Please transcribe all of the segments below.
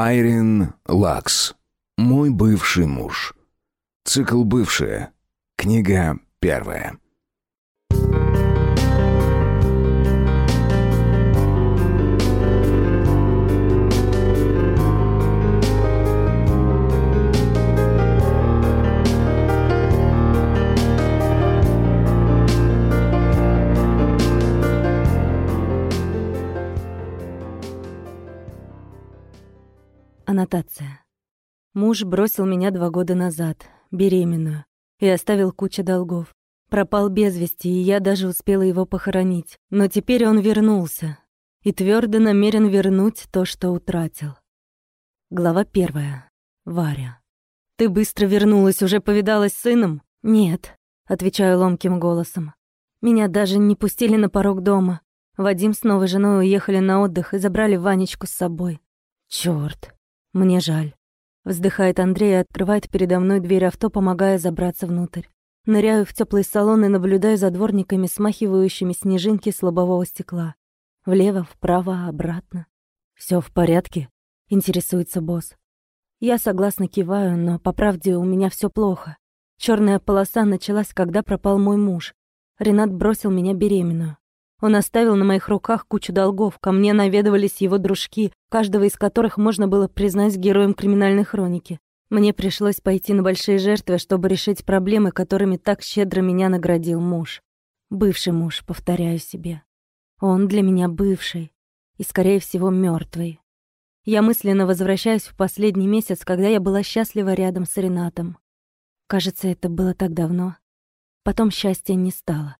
Айрин Лакс. Мой бывший муж. Цикл «Бывшие». Книга первая. Аннотация. Муж бросил меня два года назад, беременную, и оставил кучу долгов. Пропал без вести, и я даже успела его похоронить. Но теперь он вернулся и твердо намерен вернуть то, что утратил. Глава первая. Варя. «Ты быстро вернулась, уже повидалась с сыном?» «Нет», — отвечаю ломким голосом. «Меня даже не пустили на порог дома. Вадим с новой женой уехали на отдых и забрали Ванечку с собой. Чёрт, мне жаль. Вздыхает Андрей и открывает передо мной дверь авто, помогая забраться внутрь. Ныряю в теплый салон и наблюдаю за дворниками, смахивающими снежинки с лобового стекла. Влево, вправо, обратно. Все в порядке?» — интересуется босс. Я согласно киваю, но, по правде, у меня все плохо. Черная полоса началась, когда пропал мой муж. Ренат бросил меня беременную. Он оставил на моих руках кучу долгов, ко мне наведывались его дружки, каждого из которых можно было признать героем криминальной хроники. Мне пришлось пойти на большие жертвы, чтобы решить проблемы, которыми так щедро меня наградил муж. Бывший муж, повторяю себе. Он для меня бывший и, скорее всего, мертвый. Я мысленно возвращаюсь в последний месяц, когда я была счастлива рядом с Ренатом. Кажется, это было так давно. Потом счастья не стало.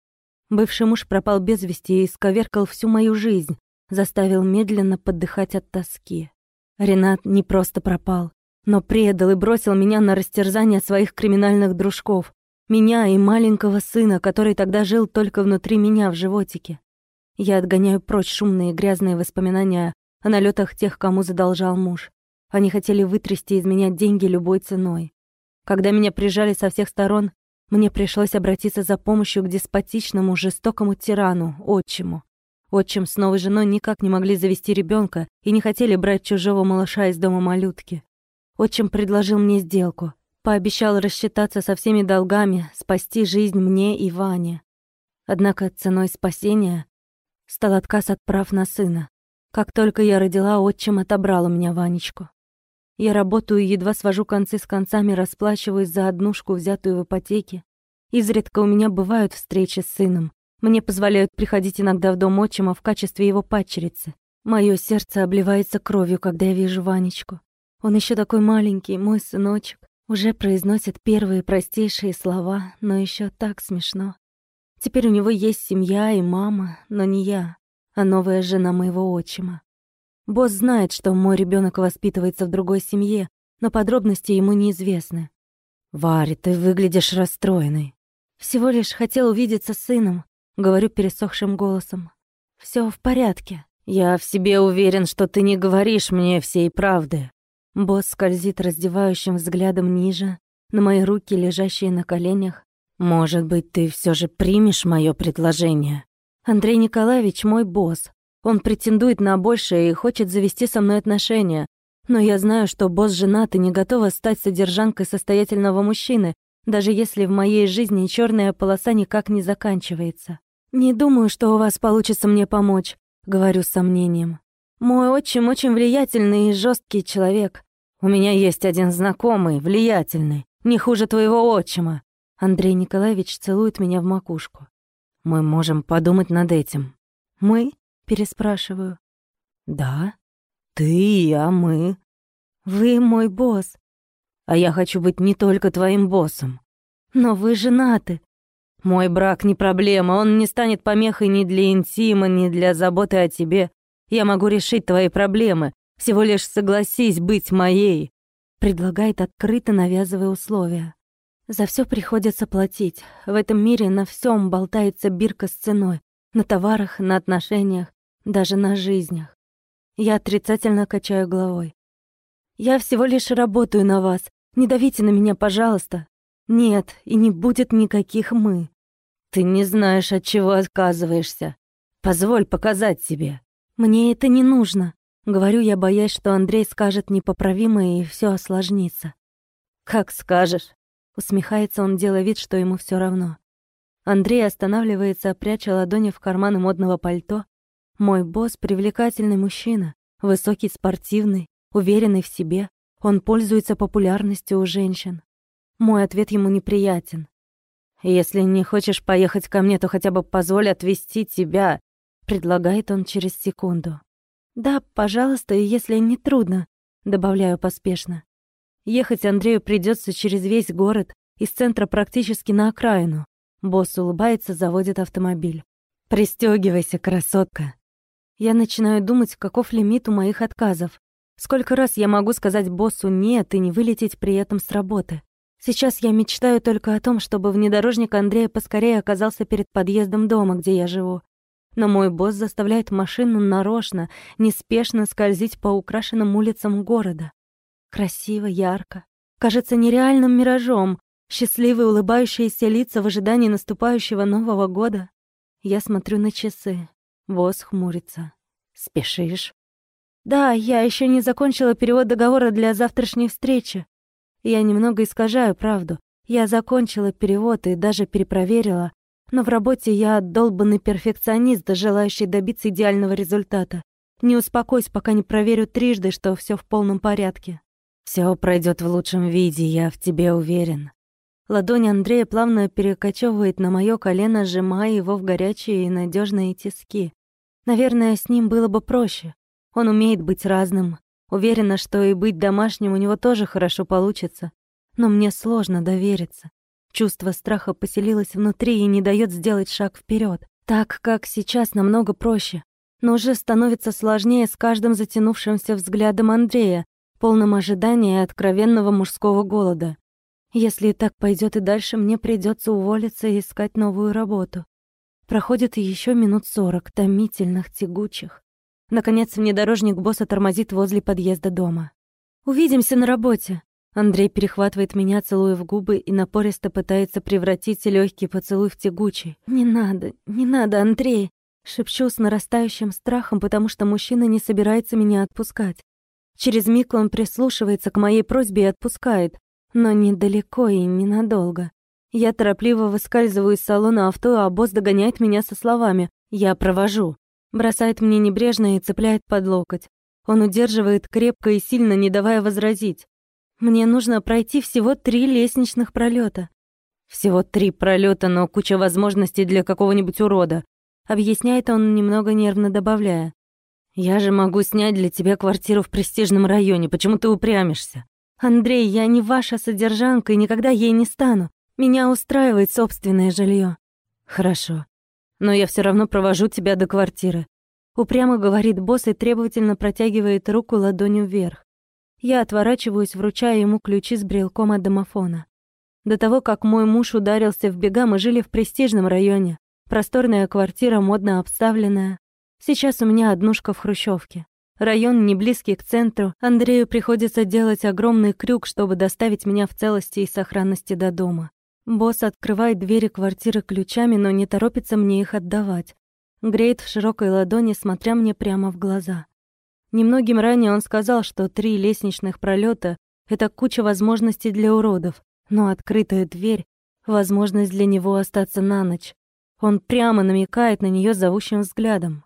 Бывший муж пропал без вести и исковеркал всю мою жизнь, заставил медленно подыхать от тоски. Ренат не просто пропал, но предал и бросил меня на растерзание своих криминальных дружков, меня и маленького сына, который тогда жил только внутри меня в животике. Я отгоняю прочь шумные грязные воспоминания о налетах тех, кому задолжал муж. Они хотели вытрясти из меня деньги любой ценой. Когда меня прижали со всех сторон, мне пришлось обратиться за помощью к деспотичному, жестокому тирану, отчиму. Отчим с новой женой никак не могли завести ребенка и не хотели брать чужого малыша из дома малютки. Отчим предложил мне сделку. Пообещал рассчитаться со всеми долгами, спасти жизнь мне и Ване. Однако ценой спасения стал отказ от прав на сына. Как только я родила, отчим отобрал у меня Ванечку. Я работаю едва свожу концы с концами, расплачиваюсь за однушку, взятую в ипотеке. Изредка у меня бывают встречи с сыном. Мне позволяют приходить иногда в дом отчима в качестве его падчерицы. Моё сердце обливается кровью, когда я вижу Ванечку. Он еще такой маленький, мой сыночек. Уже произносит первые простейшие слова, но еще так смешно. Теперь у него есть семья и мама, но не я, а новая жена моего отчима. Босс знает, что мой ребенок воспитывается в другой семье, но подробности ему неизвестны. «Варя, ты выглядишь расстроенной». «Всего лишь хотел увидеться с сыном», — говорю пересохшим голосом. Все в порядке». «Я в себе уверен, что ты не говоришь мне всей правды». Босс скользит раздевающим взглядом ниже, на мои руки, лежащие на коленях. «Может быть, ты все же примешь мое предложение?» Андрей Николаевич мой босс. Он претендует на большее и хочет завести со мной отношения. Но я знаю, что босс женат и не готова стать содержанкой состоятельного мужчины, даже если в моей жизни черная полоса никак не заканчивается. «Не думаю, что у вас получится мне помочь», — говорю с сомнением. «Мой отчим очень влиятельный и жесткий человек. У меня есть один знакомый, влиятельный, не хуже твоего отчима». Андрей Николаевич целует меня в макушку. «Мы можем подумать над этим». «Мы?» Переспрашиваю. Да, ты я, мы. Вы мой босс. А я хочу быть не только твоим боссом. Но вы женаты. Мой брак не проблема, он не станет помехой ни для интима, ни для заботы о тебе. Я могу решить твои проблемы, всего лишь согласись быть моей. Предлагает открыто, навязывая условия. За все приходится платить. В этом мире на всем болтается бирка с ценой. На товарах, на отношениях, даже на жизнях. Я отрицательно качаю головой. Я всего лишь работаю на вас. Не давите на меня, пожалуйста. Нет, и не будет никаких «мы». Ты не знаешь, от чего отказываешься. Позволь показать тебе. Мне это не нужно. Говорю я, боясь, что Андрей скажет непоправимое и все осложнится. «Как скажешь», — усмехается он, делая вид, что ему все равно. Андрей останавливается, пряча ладони в карманы модного пальто. Мой босс — привлекательный мужчина, высокий, спортивный, уверенный в себе. Он пользуется популярностью у женщин. Мой ответ ему неприятен. «Если не хочешь поехать ко мне, то хотя бы позволь отвезти тебя», — предлагает он через секунду. «Да, пожалуйста, если не трудно», — добавляю поспешно. Ехать Андрею придется через весь город, из центра практически на окраину. Босс улыбается, заводит автомобиль. «Пристёгивайся, красотка!» Я начинаю думать, каков лимит у моих отказов. Сколько раз я могу сказать боссу «нет» и не вылететь при этом с работы. Сейчас я мечтаю только о том, чтобы внедорожник Андрея поскорее оказался перед подъездом дома, где я живу но мой босс заставляет машину нарочно, неспешно скользить по украшенным улицам города. Красиво, ярко. Кажется нереальным миражом. Счастливые улыбающиеся лица в ожидании наступающего Нового года. Я смотрю на часы. Босс хмурится. «Спешишь?» «Да, я еще не закончила перевод договора для завтрашней встречи. Я немного искажаю правду. Я закончила перевод и даже перепроверила. Но в работе я долбанный перфекционист, желающий добиться идеального результата. Не успокойся, пока не проверю трижды, что все в полном порядке. Все пройдет в лучшем виде, я в тебе уверен. Ладонь Андрея плавно перекочевывает на мое колено, сжимая его в горячие и надежные тиски. Наверное, с ним было бы проще. Он умеет быть разным. Уверена, что и быть домашним у него тоже хорошо получится. Но мне сложно довериться. Чувство страха поселилось внутри и не дает сделать шаг вперед. Так, как сейчас, намного проще. Но уже становится сложнее с каждым затянувшимся взглядом Андрея, полным ожидания и откровенного мужского голода. Если так пойдет и дальше, мне придется уволиться и искать новую работу. Проходит еще минут сорок, томительных, тягучих. Наконец, внедорожник босса тормозит возле подъезда дома. «Увидимся на работе», Андрей перехватывает меня, целуя в губы, и напористо пытается превратить легкий поцелуй в тягучий. «Не надо, не надо, Андрей!» Шепчу с нарастающим страхом, потому что мужчина не собирается меня отпускать. Через миг он прислушивается к моей просьбе и отпускает, но недалеко и ненадолго. Я торопливо выскальзываю из салона авто, а босс догоняет меня со словами «Я провожу». Бросает мне небрежно и цепляет под локоть. Он удерживает крепко и сильно, не давая возразить. Мне нужно пройти всего три лестничных пролета. Всего три пролета, но куча возможностей для какого-нибудь урода. Объясняет он, немного нервно добавляя. Я же могу снять для тебя квартиру в престижном районе, почему ты упрямишься? Андрей, я не ваша содержанка и никогда ей не стану. Меня устраивает собственное жилье. Хорошо. Но я все равно провожу тебя до квартиры. Упрямо говорит босс и требовательно протягивает руку ладонью вверх. Я отворачиваюсь, вручая ему ключи с брелком от домофона. До того, как мой муж ударился в бега, мы жили в престижном районе. Просторная квартира, модно обставленная. Сейчас у меня однушка в Хрущевке. Район не близкий к центру. Андрею приходится делать огромный крюк, чтобы доставить меня в целости и сохранности до дома. Босс открывает двери квартиры ключами, но не торопится мне их отдавать. Греет в широкой ладони, смотря мне прямо в глаза. Немногим ранее он сказал, что три лестничных пролета — это куча возможностей для уродов, но открытая дверь — возможность для него остаться на ночь. Он прямо намекает на нее зовущим взглядом.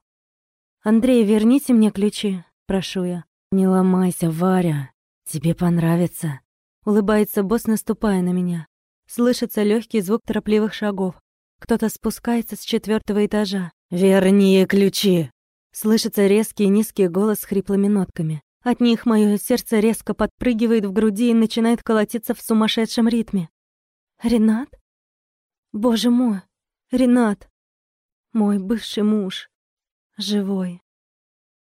«Андрей, верните мне ключи», — прошу я. «Не ломайся, Варя, тебе понравится», — улыбается босс, наступая на меня. Слышится легкий звук торопливых шагов. Кто-то спускается с четвертого этажа. «Верни ключи!» Слышится резкий низкий голос с хриплыми нотками. От них мое сердце резко подпрыгивает в груди и начинает колотиться в сумасшедшем ритме. Ренат? Боже мой, Ренат. Мой бывший муж. Живой.